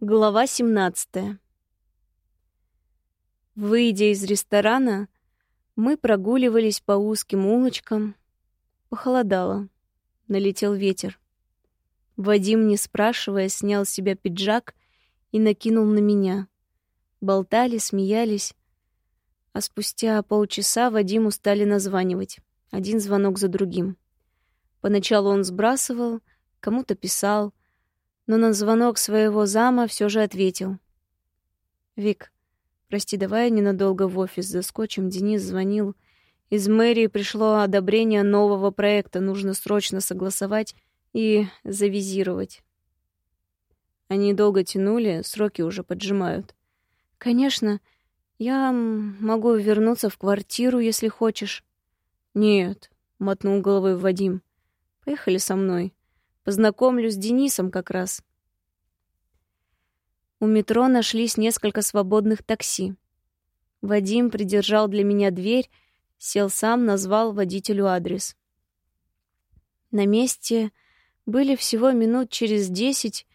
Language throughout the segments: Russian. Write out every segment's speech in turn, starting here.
Глава 17. Выйдя из ресторана, мы прогуливались по узким улочкам. Похолодало. Налетел ветер. Вадим, не спрашивая, снял с себя пиджак и накинул на меня. Болтали, смеялись. А спустя полчаса Вадиму стали названивать. Один звонок за другим. Поначалу он сбрасывал, кому-то писал — но на звонок своего зама все же ответил. «Вик, прости, давай ненадолго в офис заскочим. Денис звонил. Из мэрии пришло одобрение нового проекта. Нужно срочно согласовать и завизировать». Они долго тянули, сроки уже поджимают. «Конечно, я могу вернуться в квартиру, если хочешь». «Нет», — мотнул головой Вадим. «Поехали со мной. Познакомлю с Денисом как раз. У метро нашлись несколько свободных такси. Вадим придержал для меня дверь, сел сам, назвал водителю адрес. На месте были всего минут через десять,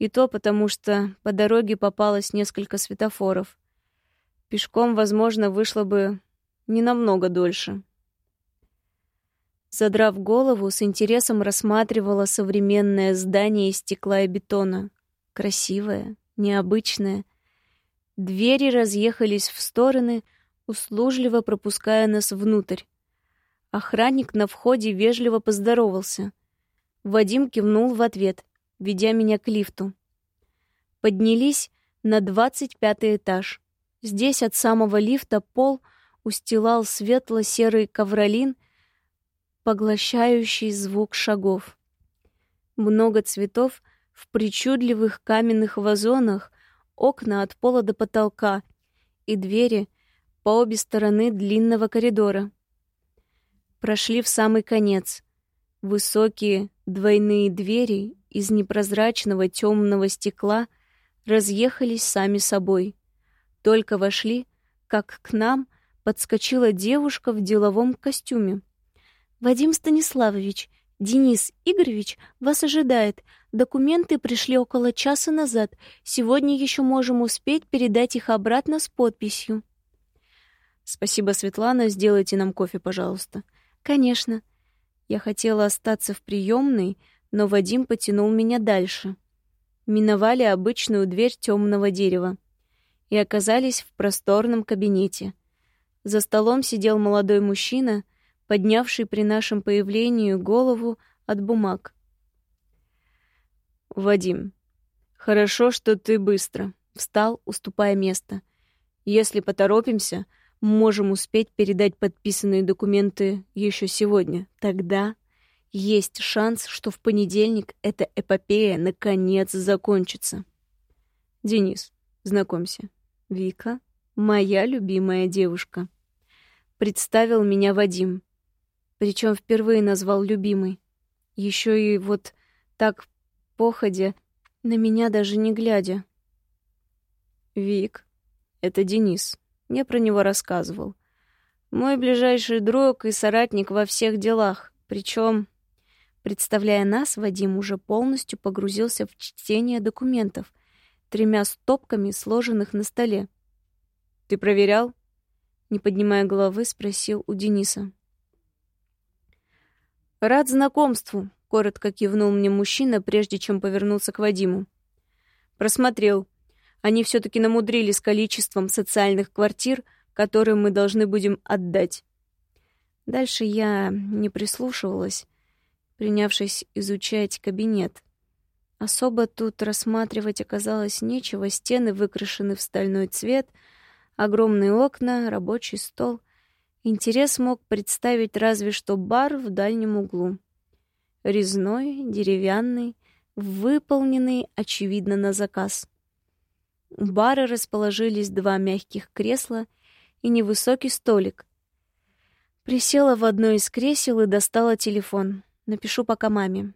и то потому, что по дороге попалось несколько светофоров. Пешком, возможно, вышло бы не намного дольше. Задрав голову, с интересом рассматривала современное здание из стекла и бетона. Красивое, необычное. Двери разъехались в стороны, услужливо пропуская нас внутрь. Охранник на входе вежливо поздоровался. Вадим кивнул в ответ, ведя меня к лифту. Поднялись на двадцать пятый этаж. Здесь от самого лифта пол устилал светло-серый ковролин — поглощающий звук шагов. Много цветов в причудливых каменных вазонах, окна от пола до потолка и двери по обе стороны длинного коридора. Прошли в самый конец. Высокие двойные двери из непрозрачного темного стекла разъехались сами собой. Только вошли, как к нам подскочила девушка в деловом костюме. Вадим Станиславович, Денис Игоревич вас ожидает. Документы пришли около часа назад. Сегодня еще можем успеть передать их обратно с подписью. Спасибо, Светлана. Сделайте нам кофе, пожалуйста. Конечно. Я хотела остаться в приемной, но Вадим потянул меня дальше. Миновали обычную дверь темного дерева и оказались в просторном кабинете. За столом сидел молодой мужчина — поднявший при нашем появлении голову от бумаг. «Вадим, хорошо, что ты быстро», — встал, уступая место. «Если поторопимся, можем успеть передать подписанные документы еще сегодня. Тогда есть шанс, что в понедельник эта эпопея наконец закончится. Денис, знакомься, Вика, моя любимая девушка. Представил меня Вадим. Причем впервые назвал любимый. Еще и вот так походя, на меня даже не глядя. Вик, это Денис. Мне про него рассказывал. Мой ближайший друг и соратник во всех делах. Причем, представляя нас, Вадим уже полностью погрузился в чтение документов, тремя стопками, сложенных на столе. «Ты проверял?» Не поднимая головы, спросил у Дениса. «Рад знакомству», — коротко кивнул мне мужчина, прежде чем повернуться к Вадиму. «Просмотрел. Они все-таки намудрили с количеством социальных квартир, которые мы должны будем отдать». Дальше я не прислушивалась, принявшись изучать кабинет. Особо тут рассматривать оказалось нечего, стены выкрашены в стальной цвет, огромные окна, рабочий стол. Интерес мог представить разве что бар в дальнем углу. Резной, деревянный, выполненный, очевидно, на заказ. У бара расположились два мягких кресла и невысокий столик. Присела в одно из кресел и достала телефон. Напишу пока маме.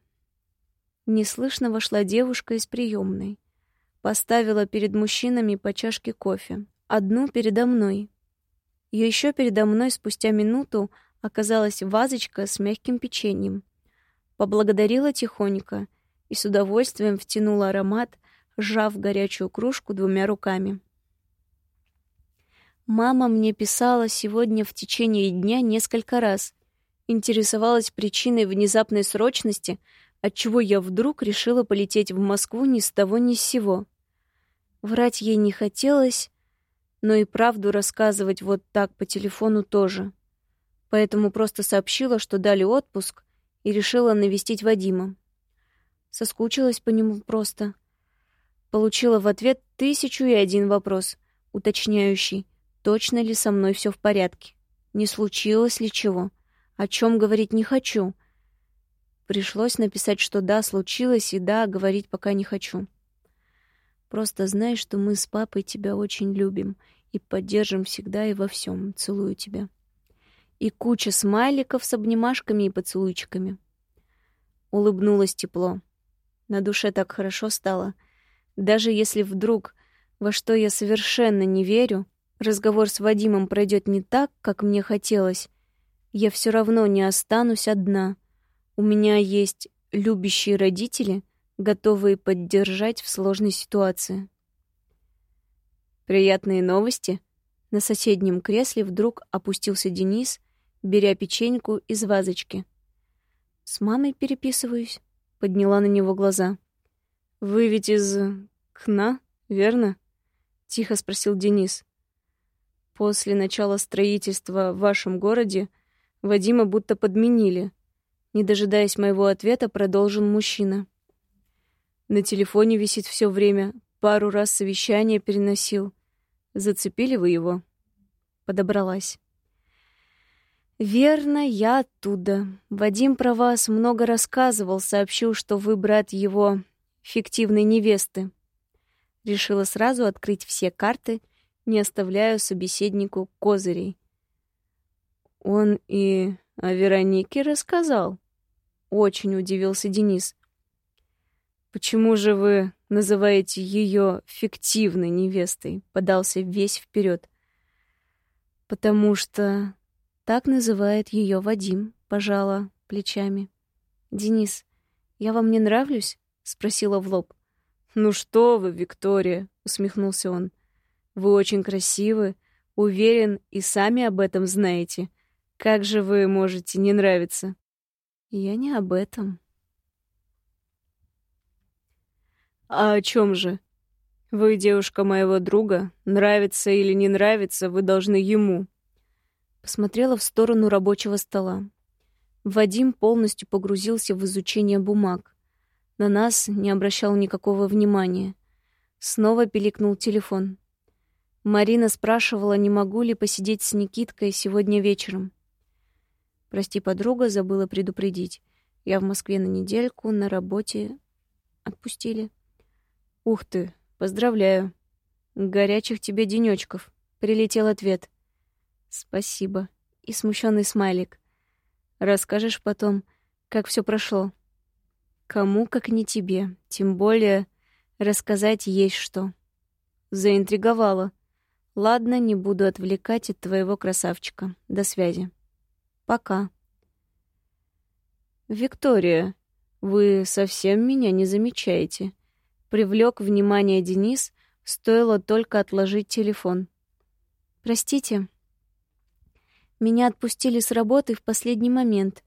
Неслышно вошла девушка из приемной. Поставила перед мужчинами по чашке кофе. Одну передо мной, еще передо мной спустя минуту оказалась вазочка с мягким печеньем. Поблагодарила тихонько и с удовольствием втянула аромат, сжав горячую кружку двумя руками. Мама мне писала сегодня в течение дня несколько раз. Интересовалась причиной внезапной срочности, отчего я вдруг решила полететь в Москву ни с того ни с сего. Врать ей не хотелось, но и правду рассказывать вот так по телефону тоже. Поэтому просто сообщила, что дали отпуск, и решила навестить Вадима. Соскучилась по нему просто. Получила в ответ тысячу и один вопрос, уточняющий, точно ли со мной все в порядке, не случилось ли чего, о чем говорить не хочу. Пришлось написать, что да, случилось, и да, говорить пока не хочу. Просто знай, что мы с папой тебя очень любим и поддержим всегда и во всем. Целую тебя. И куча смайликов с обнимашками и поцелуйчиками. Улыбнулась тепло. На душе так хорошо стало. Даже если вдруг, во что я совершенно не верю, разговор с Вадимом пройдет не так, как мне хотелось, я все равно не останусь одна. У меня есть любящие родители — готовые поддержать в сложной ситуации. Приятные новости. На соседнем кресле вдруг опустился Денис, беря печеньку из вазочки. «С мамой переписываюсь», — подняла на него глаза. «Вы ведь из... Кна, верно?» — тихо спросил Денис. «После начала строительства в вашем городе Вадима будто подменили». Не дожидаясь моего ответа, продолжил мужчина. На телефоне висит все время. Пару раз совещание переносил. Зацепили вы его? Подобралась. Верно, я оттуда. Вадим про вас много рассказывал, сообщил, что вы брат его фиктивной невесты. Решила сразу открыть все карты, не оставляя собеседнику козырей. Он и о Веронике рассказал. Очень удивился Денис. «Почему же вы называете ее фиктивной невестой?» — подался весь вперед. «Потому что так называет ее Вадим», — пожала плечами. «Денис, я вам не нравлюсь?» — спросила в лоб. «Ну что вы, Виктория!» — усмехнулся он. «Вы очень красивы, уверен, и сами об этом знаете. Как же вы можете не нравиться?» «Я не об этом», «А о чем же? Вы девушка моего друга. Нравится или не нравится, вы должны ему». Посмотрела в сторону рабочего стола. Вадим полностью погрузился в изучение бумаг. На нас не обращал никакого внимания. Снова пиликнул телефон. Марина спрашивала, не могу ли посидеть с Никиткой сегодня вечером. Прости, подруга, забыла предупредить. Я в Москве на недельку, на работе. Отпустили. «Ух ты, поздравляю. Горячих тебе денечков. Прилетел ответ. «Спасибо». И смущенный смайлик. «Расскажешь потом, как все прошло?» «Кому, как не тебе. Тем более, рассказать есть что». Заинтриговала. «Ладно, не буду отвлекать от твоего красавчика. До связи. Пока». «Виктория, вы совсем меня не замечаете?» Привлек внимание Денис, стоило только отложить телефон. «Простите. Меня отпустили с работы в последний момент.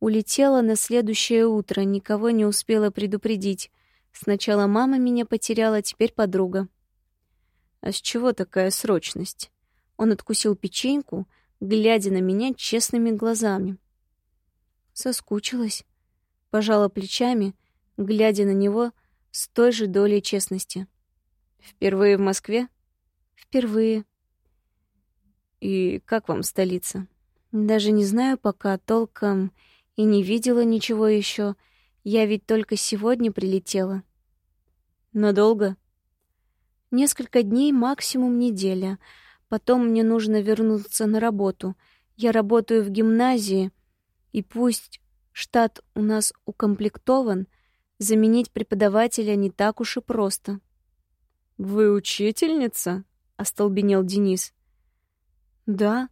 Улетела на следующее утро, никого не успела предупредить. Сначала мама меня потеряла, теперь подруга». «А с чего такая срочность?» Он откусил печеньку, глядя на меня честными глазами. Соскучилась. Пожала плечами, глядя на него с той же долей честности. Впервые в Москве? Впервые. И как вам столица? Даже не знаю пока толком и не видела ничего еще. Я ведь только сегодня прилетела. Надолго? Несколько дней, максимум неделя. Потом мне нужно вернуться на работу. Я работаю в гимназии, и пусть штат у нас укомплектован — Заменить преподавателя не так уж и просто. «Вы учительница?» — остолбенел Денис. «Да?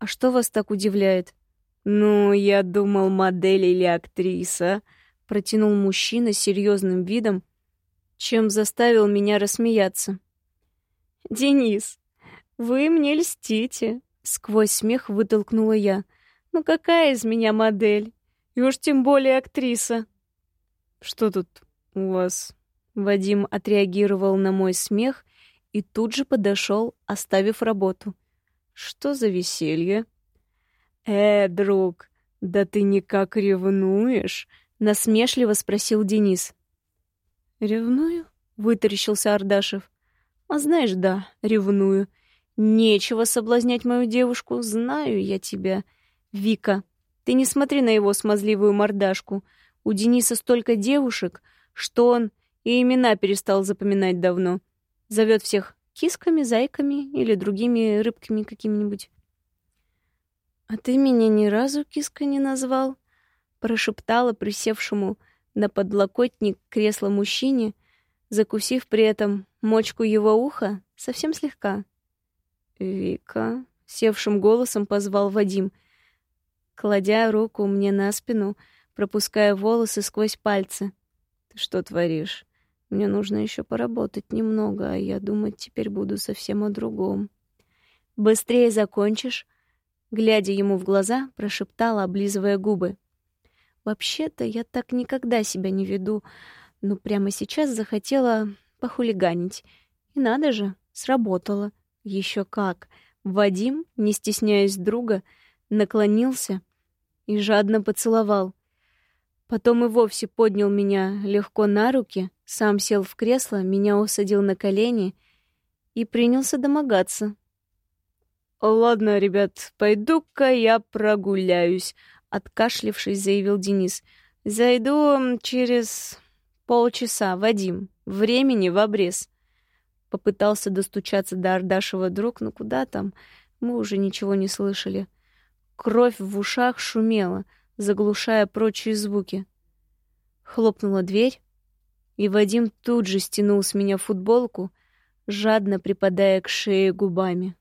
А что вас так удивляет?» «Ну, я думал, модель или актриса», — протянул мужчина с серьезным видом. чем заставил меня рассмеяться. «Денис, вы мне льстите!» — сквозь смех вытолкнула я. «Ну какая из меня модель? И уж тем более актриса!» «Что тут у вас?» Вадим отреагировал на мой смех и тут же подошел, оставив работу. «Что за веселье?» «Э, друг, да ты никак ревнуешь?» — насмешливо спросил Денис. «Ревную?» — вытаращился Ардашев. «А знаешь, да, ревную. Нечего соблазнять мою девушку, знаю я тебя. Вика, ты не смотри на его смазливую мордашку. У Дениса столько девушек, что он и имена перестал запоминать давно. Зовет всех кисками, зайками или другими рыбками какими-нибудь. «А ты меня ни разу киска не назвал?» — прошептала присевшему на подлокотник кресла мужчине, закусив при этом мочку его уха совсем слегка. «Вика», — севшим голосом позвал Вадим, кладя руку мне на спину, пропуская волосы сквозь пальцы. «Ты что творишь? Мне нужно еще поработать немного, а я думать теперь буду совсем о другом». «Быстрее закончишь», глядя ему в глаза, прошептала, облизывая губы. Вообще-то я так никогда себя не веду, но прямо сейчас захотела похулиганить. И надо же, сработало. Еще как. Вадим, не стесняясь друга, наклонился и жадно поцеловал. Потом и вовсе поднял меня легко на руки, сам сел в кресло, меня усадил на колени и принялся домогаться, «Ладно, ребят, пойду-ка я прогуляюсь», — откашлившись, заявил Денис. «Зайду через полчаса, Вадим. Времени в обрез». Попытался достучаться до Ардашева друг, но куда там? Мы уже ничего не слышали. Кровь в ушах шумела, заглушая прочие звуки. Хлопнула дверь, и Вадим тут же стянул с меня футболку, жадно припадая к шее губами.